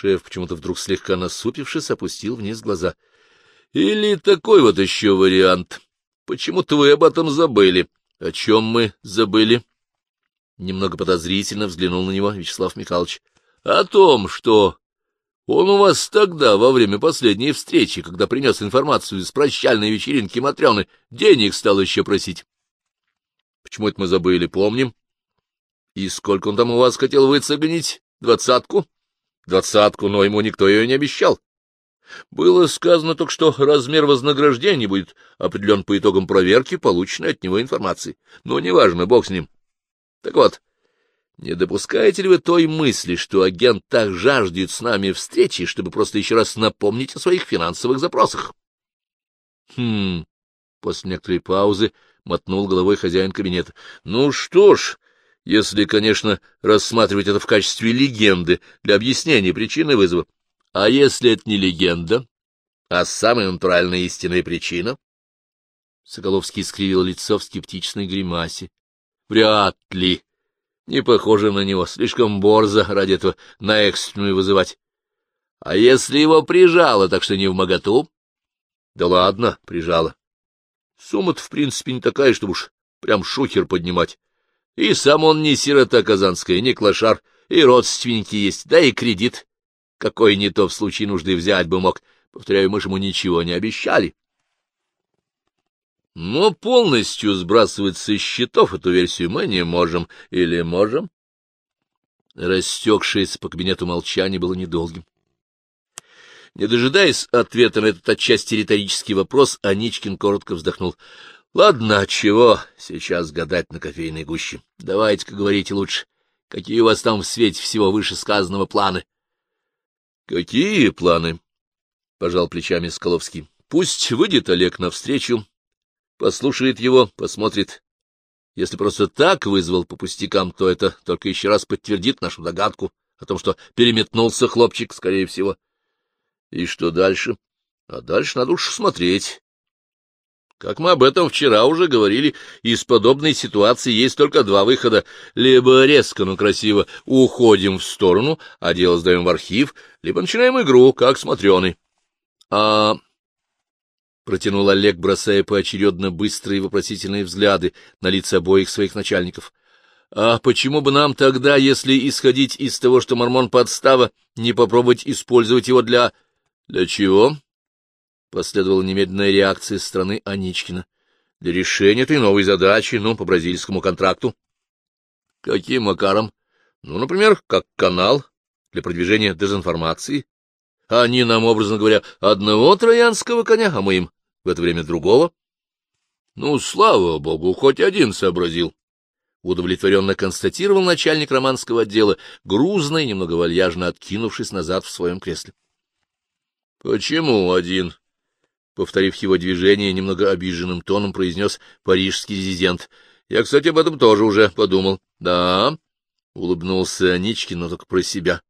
Шеф, почему-то вдруг слегка насупившись, опустил вниз глаза. — Или такой вот еще вариант. Почему-то вы об этом забыли. — О чем мы забыли? Немного подозрительно взглянул на него Вячеслав Михайлович. — О том, что он у вас тогда, во время последней встречи, когда принес информацию из прощальной вечеринки Матрёны, денег стал еще просить. — Почему это мы забыли, помним? — И сколько он там у вас хотел выцегонить? Двадцатку? — Двадцатку, но ему никто ее не обещал. Было сказано только, что размер вознаграждения будет определен по итогам проверки, полученной от него информации. Но неважно, бог с ним. Так вот, не допускаете ли вы той мысли, что агент так жаждет с нами встречи, чтобы просто еще раз напомнить о своих финансовых запросах? Хм, после некоторой паузы мотнул головой хозяин кабинета. Ну что ж, если, конечно, рассматривать это в качестве легенды для объяснения причины вызова. А если это не легенда, а самая натуральная истинная причина? Соколовский скривил лицо в скептичной гримасе. Вряд ли. Не похоже на него, слишком борзо ради этого на экстренную вызывать. А если его прижало, так что не в моготу? Да ладно, прижало. Сумма-то, в принципе, не такая, чтобы уж прям шухер поднимать. И сам он не сирота казанская, не клошар, и родственники есть, да и кредит. Какой не то в случае нужды взять бы мог. Повторяю, мы же ему ничего не обещали. Но полностью сбрасывать со счетов эту версию мы не можем. Или можем? Растекшееся по кабинету молчание было недолгим. Не дожидаясь ответа на этот отчасти риторический вопрос, Аничкин коротко вздохнул. — Ладно, чего сейчас гадать на кофейной гуще? Давайте-ка говорите лучше. Какие у вас там в свете всего вышесказанного планы? — Какие планы? — пожал плечами Скаловский. — Пусть выйдет Олег навстречу, послушает его, посмотрит. Если просто так вызвал по пустякам, то это только еще раз подтвердит нашу догадку о том, что переметнулся хлопчик, скорее всего. И что дальше? А дальше надо уж смотреть. Как мы об этом вчера уже говорили, из подобной ситуации есть только два выхода. Либо резко, но красиво уходим в сторону, а дело сдаем в архив, либо начинаем игру, как смотреный. А протянул Олег, бросая поочередно быстрые вопросительные взгляды на лица обоих своих начальников. — А почему бы нам тогда, если исходить из того, что Мормон подстава, не попробовать использовать его для... — Для чего? — последовала немедленная реакция со стороны Аничкина. — Для решения этой новой задачи, ну, по бразильскому контракту. — Каким макаром? Ну, например, как канал для продвижения дезинформации. Они нам, образно говоря, одного троянского коня, а мы им в это время другого. Ну, слава богу, хоть один сообразил. Удовлетворенно констатировал начальник романского отдела, грузно и немного вальяжно откинувшись назад в своем кресле. — Почему один? — повторив его движение, немного обиженным тоном произнес парижский резидент. — Я, кстати, об этом тоже уже подумал. — Да, — улыбнулся Аничкин, но только про себя.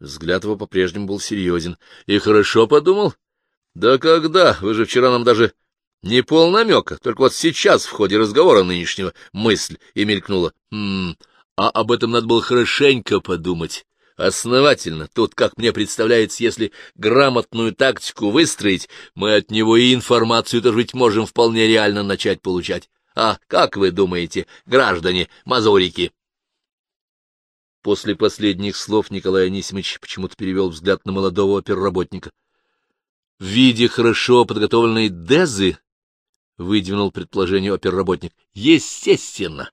Взгляд его по-прежнему был серьезен. — И хорошо подумал? — Да когда? Вы же вчера нам даже не полнамека, только вот сейчас в ходе разговора нынешнего мысль и мелькнула. Хм, а об этом надо было хорошенько подумать. Основательно. Тут, как мне представляется, если грамотную тактику выстроить, мы от него и информацию тоже ведь можем вполне реально начать получать. А как вы думаете, граждане, мазурики? После последних слов Николай Анисимович почему-то перевел взгляд на молодого оперработника в виде хорошо подготовленной дезы, — выдвинул предположение оперработник. — Естественно.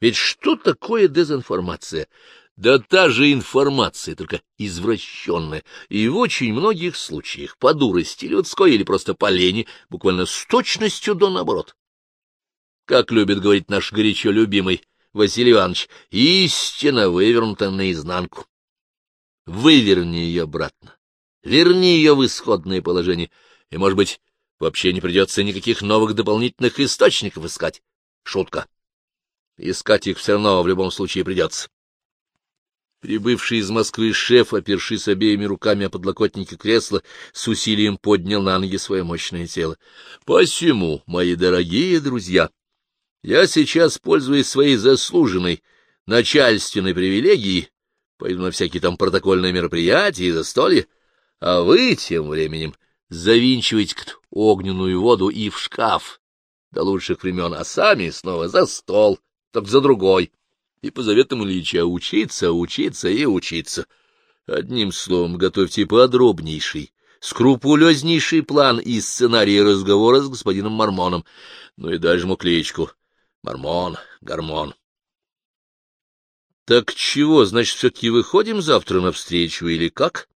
Ведь что такое дезинформация? Да та же информация, только извращенная, и в очень многих случаях по дурости людской или просто по лени, буквально с точностью до наоборот. Как любит говорить наш горячо любимый Василий Иванович, истина вывернута наизнанку. Выверни ее обратно верни ее в исходное положение, и, может быть, вообще не придется никаких новых дополнительных источников искать. Шутка. Искать их все равно в любом случае придется. Прибывший из Москвы шеф, опершись обеими руками о подлокотнике кресла, с усилием поднял на ноги свое мощное тело. — Посему, мои дорогие друзья, я сейчас, пользуясь своей заслуженной начальственной привилегией, пойду на всякие там протокольные мероприятия и застолья, а вы тем временем завинчиваете огненную воду и в шкаф до лучших времен, а сами снова за стол, так за другой. И по заветам Ильича учиться, учиться и учиться. Одним словом, готовьте подробнейший, скрупулезнейший план и сценарий разговора с господином Мормоном. Ну и дальше ему кличку. Мормон, Гормон. — Так чего, значит, все-таки выходим завтра навстречу или как?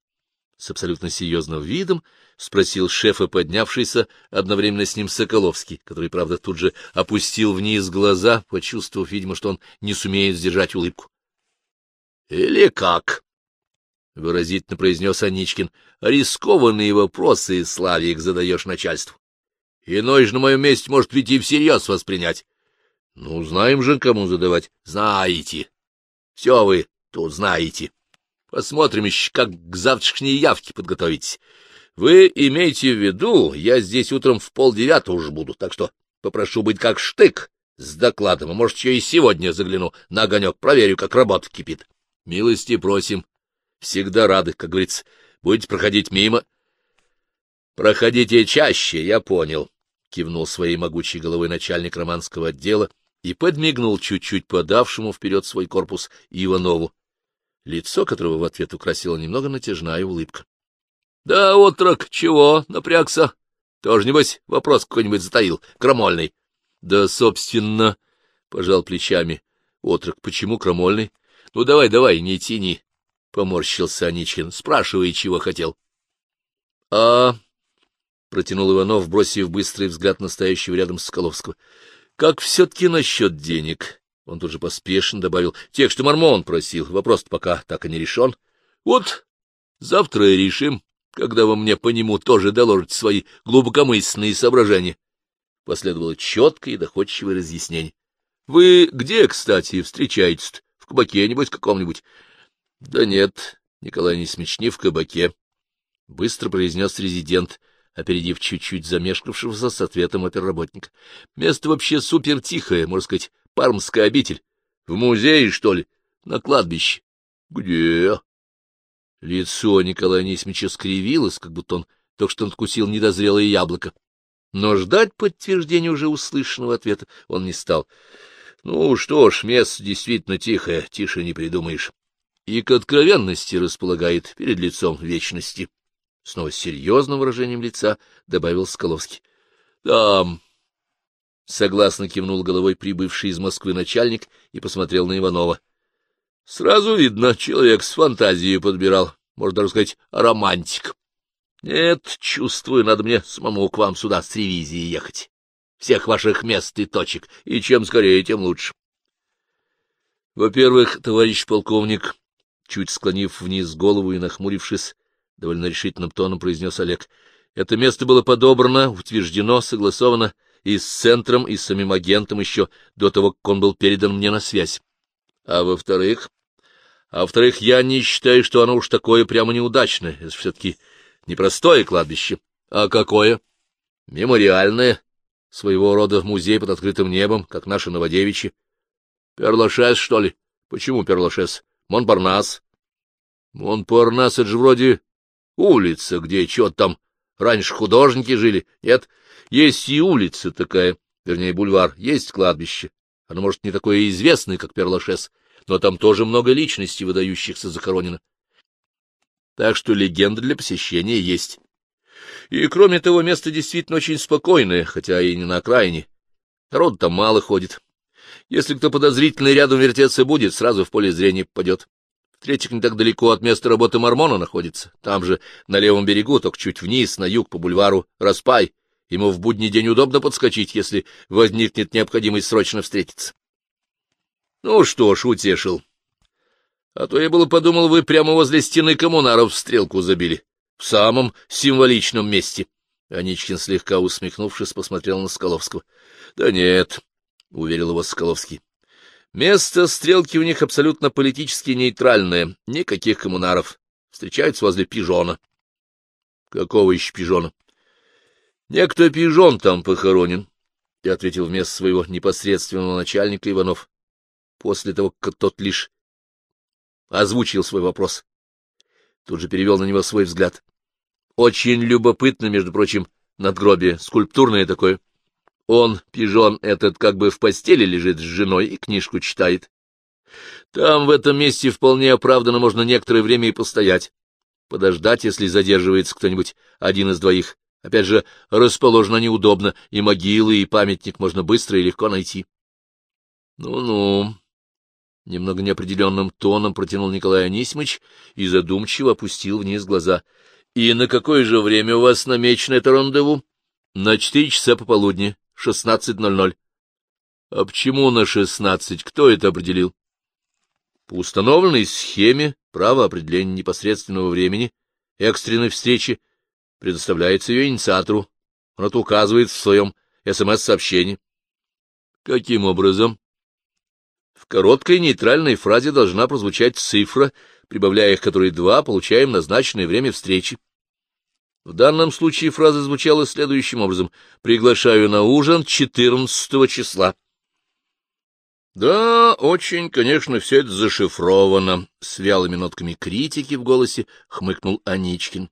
С абсолютно серьезным видом спросил шефа, поднявшийся одновременно с ним Соколовский, который, правда, тут же опустил вниз глаза, почувствовав, видимо, что он не сумеет сдержать улыбку. — Или как? — выразительно произнес Аничкин. — Рискованные вопросы, Славик, задаешь начальству. Иной же на моем месте может ведь и всерьез воспринять. Ну, знаем же, кому задавать. Знаете. Все вы тут знаете. Посмотрим еще, как к завтрашней явке подготовитесь. Вы имейте в виду, я здесь утром в полдевятого уже буду, так что попрошу быть как штык с докладом, а может, еще и сегодня загляну на огонек, проверю, как работа кипит. Милости просим. Всегда рады, как говорится. Будете проходить мимо. Проходите чаще, я понял, — кивнул своей могучей головой начальник романского отдела и подмигнул чуть-чуть подавшему вперед свой корпус Иванову, лицо которого в ответ украсила немного натяжная улыбка. — Да, отрок, чего, напрягся? Тоже, небось, вопрос какой-нибудь затаил, крамольный. — Да, собственно, — пожал плечами отрок, — почему крамольный? — Ну, давай, давай, не тяни, — поморщился Аничкин. — Спрашивай, чего хотел. — А... — протянул Иванов, бросив быстрый взгляд на стоящего рядом Соколовского. Как все-таки насчет денег? Он тут же поспешно добавил. Тех, что Мормон просил. вопрос пока так и не решен. Вот завтра и решим, когда вы мне по нему тоже доложите свои глубокомысленные соображения. Последовало четкое и доходчивое разъяснение. — Вы где, кстати, встречаетесь? В кабаке, нибудь каком-нибудь? — Да нет, Николай не в кабаке, — быстро произнес резидент, опередив чуть-чуть замешкавшегося с ответом оперработника. — Место вообще супер тихое, можно сказать, пармская обитель. В музее, что ли? На кладбище. — Где? Лицо Николая Несмича скривилось, как будто он только что надкусил недозрелое яблоко. Но ждать подтверждения уже услышанного ответа он не стал. Ну что ж, место действительно тихое, тише не придумаешь. И к откровенности располагает перед лицом вечности. Снова с серьезным выражением лица добавил Скаловский. — Там... Согласно кивнул головой прибывший из Москвы начальник и посмотрел на Иванова. — Сразу видно, человек с фантазией подбирал, можно даже сказать, романтик. Нет, чувствую, надо мне самому к вам сюда с ревизией ехать. Всех ваших мест и точек, и чем скорее, тем лучше. Во-первых, товарищ полковник, чуть склонив вниз голову и нахмурившись, — довольно решительным тоном произнес Олег. Это место было подобрано, утверждено, согласовано и с центром, и с самим агентом еще до того, как он был передан мне на связь. А во-вторых... А во-вторых, я не считаю, что оно уж такое прямо неудачное. Это все-таки непростое кладбище. А какое? Мемориальное. Своего рода музей под открытым небом, как наши Новодевичьи. Перлашес, что ли? Почему Перлашес? Монпарнас. Монпарнас — это же вроде Улица, где что-то там раньше художники жили. Нет, есть и улица такая, вернее, бульвар, есть кладбище. Оно, может, не такое известное, как Перлашес, но там тоже много личностей, выдающихся, захоронено. Так что легенда для посещения есть. И, кроме того, место действительно очень спокойное, хотя и не на окраине. Народ там мало ходит. Если кто подозрительный рядом вертеться будет, сразу в поле зрения попадет. В-третьих, не так далеко от места работы Мормона находится. Там же, на левом берегу, только чуть вниз, на юг, по бульвару Распай. Ему в будний день удобно подскочить, если возникнет необходимость срочно встретиться. Ну что ж, утешил. А то я было подумал, вы прямо возле стены коммунаров стрелку забили. В самом символичном месте. Аничкин, слегка усмехнувшись, посмотрел на Скаловского. — Да нет, — уверил его Скаловский. Место стрелки у них абсолютно политически нейтральное, никаких коммунаров. Встречаются возле пижона. Какого еще пижона? Некто пижон там похоронен, — и ответил вместо своего непосредственного начальника Иванов. После того, как тот лишь озвучил свой вопрос. Тут же перевел на него свой взгляд. Очень любопытно, между прочим, надгробие, скульптурное такое. Он, пижон этот, как бы в постели лежит с женой и книжку читает. Там в этом месте вполне оправданно можно некоторое время и постоять. Подождать, если задерживается кто-нибудь, один из двоих. Опять же, расположено неудобно, и могилы, и памятник можно быстро и легко найти. Ну-ну, немного неопределенным тоном протянул Николай Анисимыч и задумчиво опустил вниз глаза. — И на какое же время у вас намечено это рандеву? — На четыре часа пополудни, шестнадцать ноль ноль. — А почему на шестнадцать? Кто это определил? — По установленной схеме право определения непосредственного времени экстренной встречи предоставляется ее инициатору. Он это указывает в своем СМС-сообщении. — Каким образом? В короткой нейтральной фразе должна прозвучать цифра, прибавляя к которой два, получаем назначенное время встречи. В данном случае фраза звучала следующим образом. «Приглашаю на ужин 14 числа». Да, очень, конечно, все это зашифровано, — с вялыми нотками критики в голосе хмыкнул Аничкин.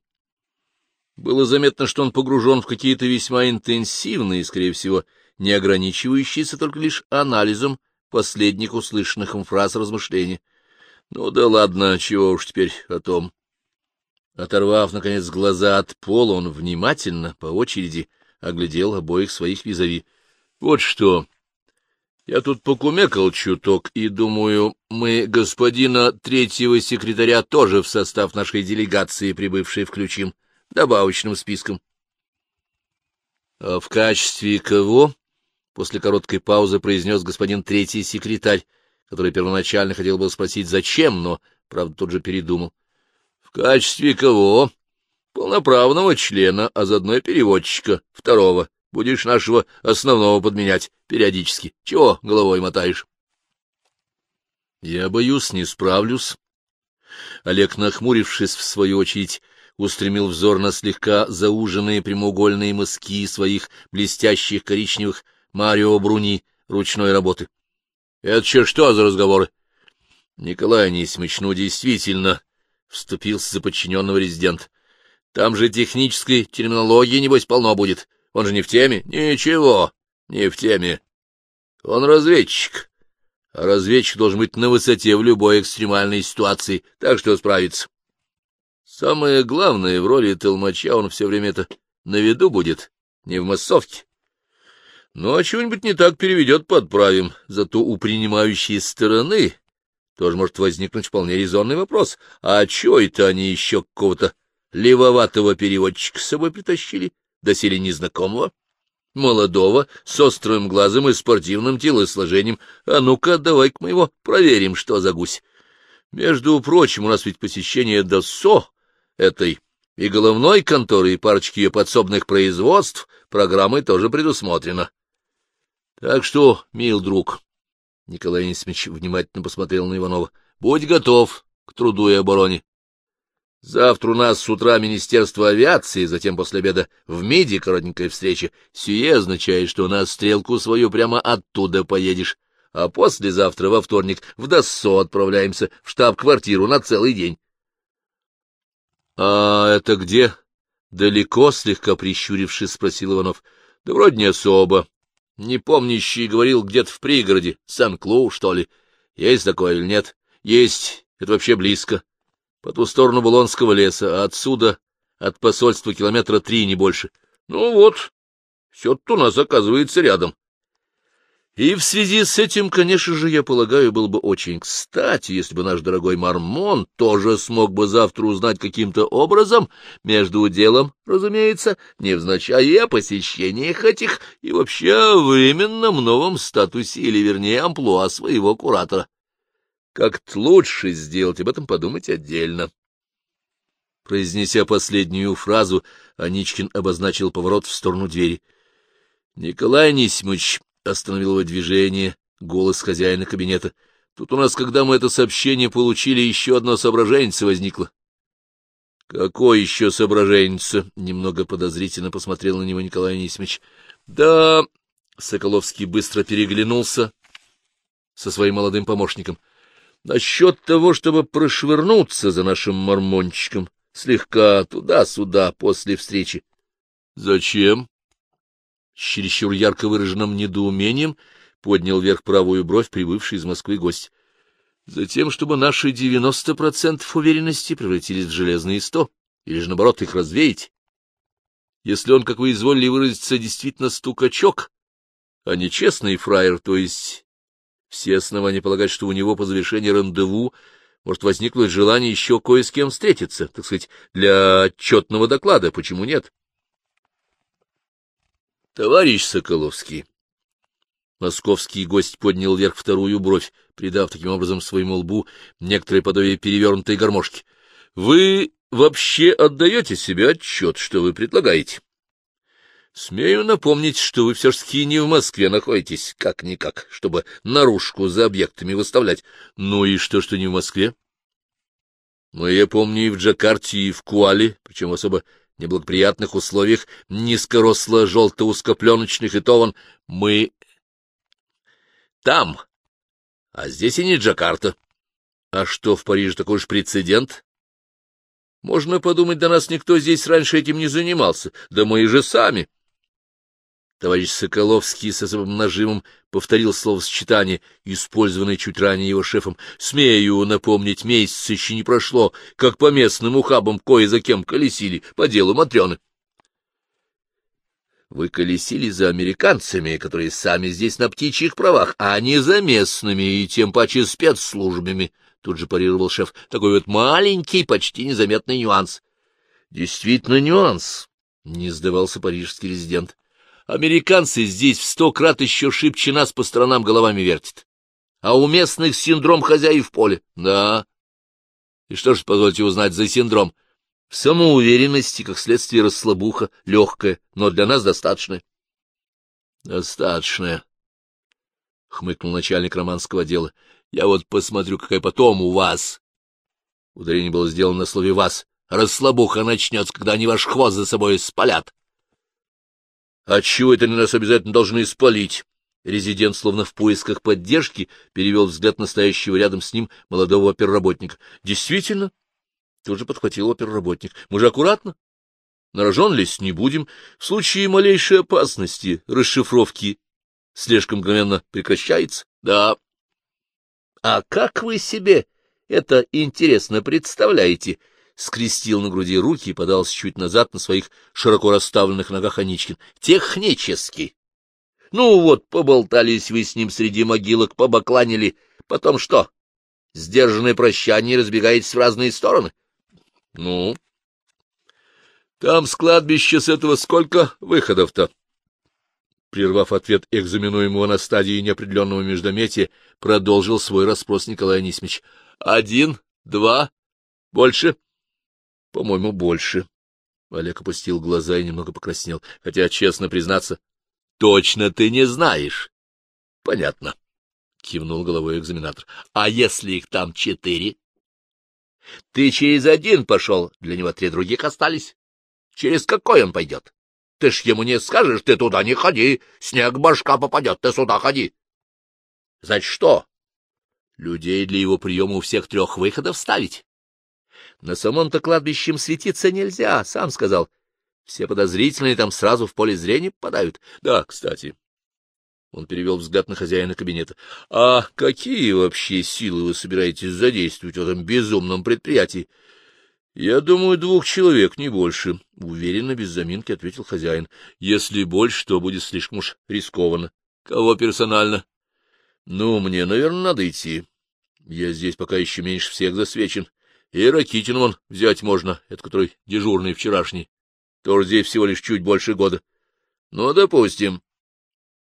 Было заметно, что он погружен в какие-то весьма интенсивные, скорее всего, не ограничивающиеся только лишь анализом последних услышанных им фраз размышления. Ну да ладно, чего уж теперь о том. Оторвав, наконец, глаза от пола, он внимательно, по очереди, оглядел обоих своих визави. — Вот что. Я тут покумекал чуток, и, думаю, мы господина третьего секретаря тоже в состав нашей делегации, прибывшей, включим, добавочным списком. — А в качестве кого? После короткой паузы произнес господин третий секретарь, который первоначально хотел бы спросить, зачем, но, правда, тут же передумал. — В качестве кого? Полноправного члена, а заодно и переводчика, второго. Будешь нашего основного подменять периодически. Чего головой мотаешь? — Я боюсь, не справлюсь. Олег, нахмурившись, в свою очередь, устремил взор на слегка зауженные прямоугольные мыски своих блестящих коричневых Марио Бруни ручной работы. — Это че что за разговоры? — Николай Анисимович, ну действительно, — вступился за подчиненного резидент. — Там же технической терминологии, небось, полно будет. Он же не в теме? — Ничего, не в теме. Он разведчик. А разведчик должен быть на высоте в любой экстремальной ситуации, так что справится. Самое главное, в роли толмача он все время это на виду будет, не в массовке. Ну, а чего-нибудь не так переведет, подправим. Зато у принимающей стороны тоже может возникнуть вполне резонный вопрос. А чего это они еще какого-то левоватого переводчика с собой притащили, доселе незнакомого? Молодого, с острым глазом и спортивным телосложением. А ну-ка, давай-ка мы его проверим, что за гусь. Между прочим, у нас ведь посещение ДОСО этой и головной конторы, и парочки ее подсобных производств программой тоже предусмотрено. Так что, мил друг, Николай Несмич внимательно посмотрел на Иванова, — будь готов к труду и обороне. Завтра у нас с утра Министерство авиации, затем после обеда в МИДе коротенькая встреча. Сие означает, что на стрелку свою прямо оттуда поедешь, а послезавтра, во вторник, в ДОСО отправляемся в штаб-квартиру на целый день. — А это где? — Далеко, слегка прищурившись, спросил Иванов. — Да вроде не особо. Непомнящий говорил где-то в пригороде, Сан-Клоу, что ли. Есть такое или нет? Есть. Это вообще близко. По ту сторону Булонского леса, а отсюда, от посольства, километра три, не больше. Ну вот, все тут у нас оказывается рядом. И в связи с этим, конечно же, я полагаю, было бы очень кстати, если бы наш дорогой Мармон тоже смог бы завтра узнать каким-то образом, между делом, разумеется, невзначай о посещениях этих и вообще о временном новом статусе или, вернее, амплуа своего куратора. Как-то лучше сделать, об этом подумать отдельно. Произнеся последнюю фразу, Аничкин обозначил поворот в сторону двери. — Николай Нисимович, Остановил его движение голос хозяина кабинета. Тут у нас, когда мы это сообщение получили, еще одно соображение возникло. — Какое еще соображение? немного подозрительно посмотрел на него Николай Анисимович. — Да, — Соколовский быстро переглянулся со своим молодым помощником. Насчет того, чтобы прошвырнуться за нашим мормончиком, слегка туда-сюда после встречи. — Зачем? Чересчур ярко выраженным недоумением поднял вверх правую бровь прибывший из Москвы гость. — Затем, чтобы наши девяносто процентов уверенности превратились в железные сто, или же, наоборот, их развеять. Если он, как вы изволили выразиться, действительно стукачок, а не честный фраер, то есть все основания полагать, что у него по завершении рандеву может возникнуть желание еще кое с кем встретиться, так сказать, для отчетного доклада, почему нет? Товарищ Соколовский, московский гость поднял вверх вторую бровь, придав таким образом своему лбу некоторое подобие перевернутой гармошки. Вы вообще отдаете себе отчет, что вы предлагаете? Смею напомнить, что вы все-таки не в Москве находитесь, как-никак, чтобы наружку за объектами выставлять. Ну и что, что не в Москве? Ну, я помню и в Джакарте, и в Куале, причем особо неблагоприятных условиях низкоросло-желто-узкопленочных и тован, мы там, а здесь и не Джакарта. А что, в Париже такой же прецедент? Можно подумать, до нас никто здесь раньше этим не занимался, да мы и же сами. Товарищ Соколовский с особым нажимом повторил словосочетание, использованное чуть ранее его шефом. «Смею напомнить, месяц еще не прошло, как по местным ухабам кое за кем колесили, по делу Матрёны». «Вы колесили за американцами, которые сами здесь на птичьих правах, а не за местными и тем паче спецслужбами», — тут же парировал шеф. «Такой вот маленький, почти незаметный нюанс». «Действительно нюанс», — не сдавался парижский резидент. Американцы здесь в сто крат еще шибче нас по сторонам головами вертят. А у местных синдром хозяев поля. Да. И что ж, позвольте узнать за синдром? В самоуверенности, как следствие расслабуха, легкая, но для нас достаточная. Достаточная, — хмыкнул начальник романского дела. Я вот посмотрю, какая потом у вас. Ударение было сделано на слове «вас». Расслабуха начнется, когда они ваш хвост за собой спалят. Отчего это они нас обязательно должны испалить? Резидент, словно в поисках поддержки, перевел взгляд настоящего рядом с ним молодого оперработника. — Действительно? — тут же подхватил оперработник. — Мы же аккуратно. На лезть не будем. В случае малейшей опасности расшифровки слежка мгновенно прекращается. — Да. — А как вы себе это интересно представляете? Скрестил на груди руки и подался чуть назад на своих широко расставленных ногах Аничкин. — Технически. Ну вот, поболтались вы с ним среди могилок, побакланили. Потом что? Сдержанное прощание разбегаетесь в разные стороны? — Ну? — Там с кладбища с этого сколько выходов-то? Прервав ответ экзаменуемого на стадии неопределенного междометия, продолжил свой расспрос Николай Анисимович. — Один, два, больше? — по-моему, больше. Олег опустил глаза и немного покраснел, хотя, честно признаться, точно ты не знаешь. — Понятно, — кивнул головой экзаменатор. — А если их там четыре? — Ты через один пошел, для него три других остались. Через какой он пойдет? Ты ж ему не скажешь, ты туда не ходи, снег башка попадет, ты сюда ходи. — Значит, что? Людей для его приема у всех трех выходов ставить? На самом-то кладбищем светиться нельзя, сам сказал. Все подозрительные там сразу в поле зрения попадают. Да, кстати. Он перевел взгляд на хозяина кабинета. — А какие вообще силы вы собираетесь задействовать в этом безумном предприятии? — Я думаю, двух человек, не больше, — уверенно, без заминки ответил хозяин. — Если больше, то будет слишком уж рискованно. — Кого персонально? — Ну, мне, наверное, надо идти. Я здесь пока еще меньше всех засвечен. И Ракитин вон взять можно, это который дежурный вчерашний. Тоже здесь всего лишь чуть больше года. Ну, допустим.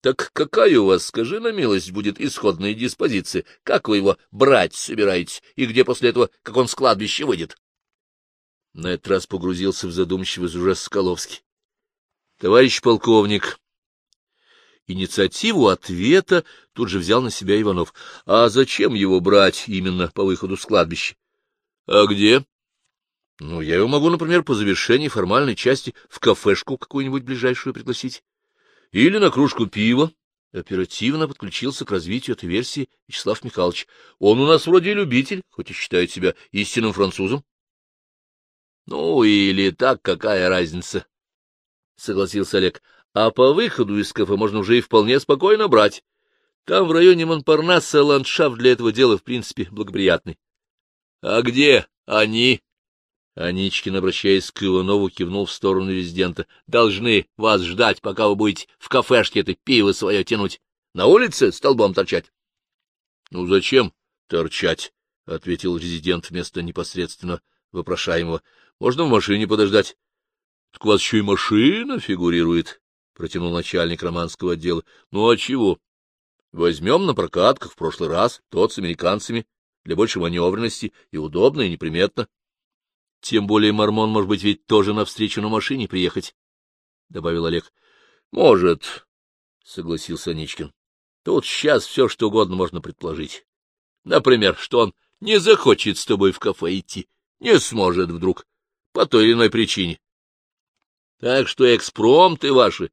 Так какая у вас, скажи на милость, будет исходная диспозиция? Как вы его брать собираетесь? И где после этого, как он с кладбища выйдет? На этот раз погрузился в задумчивость уже Соколовский. — Товарищ полковник, Инициативу ответа тут же взял на себя Иванов. А зачем его брать именно по выходу с кладбища? — А где? — Ну, я его могу, например, по завершении формальной части в кафешку какую-нибудь ближайшую пригласить. Или на кружку пива, Оперативно подключился к развитию этой версии Вячеслав Михайлович. Он у нас вроде любитель, хоть и считает себя истинным французом. — Ну, или так, какая разница? — согласился Олег. — А по выходу из кафе можно уже и вполне спокойно брать. Там в районе Монпарнаса ландшафт для этого дела, в принципе, благоприятный. — А где они? Аничкин, обращаясь к Иванову, кивнул в сторону резидента. — Должны вас ждать, пока вы будете в кафешке это пиво свое тянуть. На улице столбом торчать. — Ну, зачем торчать? — ответил резидент вместо непосредственно вопрошаемого. — Можно в машине подождать. — Так у вас еще и машина фигурирует, — протянул начальник романского отдела. — Ну, а чего? Возьмем на прокат, как в прошлый раз, тот с американцами, для большей маневренности, и удобно, и неприметно. Тем более Мормон, может быть, ведь тоже навстречу на машине приехать, — добавил Олег. — Может, — согласился Ничкин. — Тут сейчас все, что угодно можно предположить. Например, что он не захочет с тобой в кафе идти, не сможет вдруг, по той или иной причине. Так что экспромты ваши,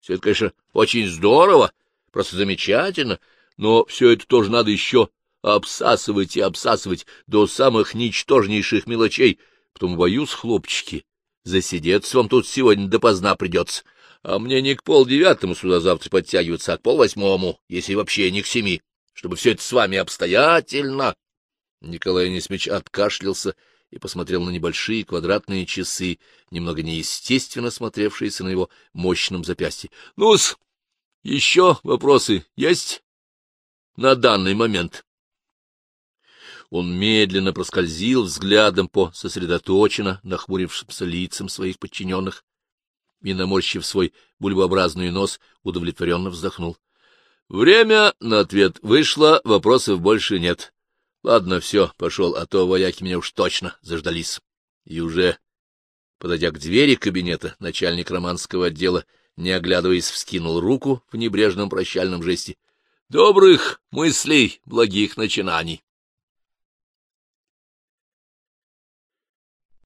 все это, конечно, очень здорово, просто замечательно, но все это тоже надо еще обсасывать и обсасывать до самых ничтожнейших мелочей — Потом боюсь, хлопчики, засидеться вам тут сегодня допоздна придется. А мне не к полдевятому сюда завтра подтягиваться, а к полвосьмому, если вообще не к семи, чтобы все это с вами обстоятельно. Николай Несмеч откашлялся и посмотрел на небольшие квадратные часы, немного неестественно смотревшиеся на его мощном запястье. — Ну-с, еще вопросы есть на данный момент? Он медленно проскользил взглядом по сосредоточенно нахмурившимся лицам своих подчиненных и, наморщив свой бульбообразный нос, удовлетворенно вздохнул. Время на ответ вышло, вопросов больше нет. Ладно, все, пошел, а то вояки меня уж точно заждались. И уже, подойдя к двери кабинета, начальник романского отдела, не оглядываясь, вскинул руку в небрежном прощальном жесте. — Добрых мыслей, благих начинаний!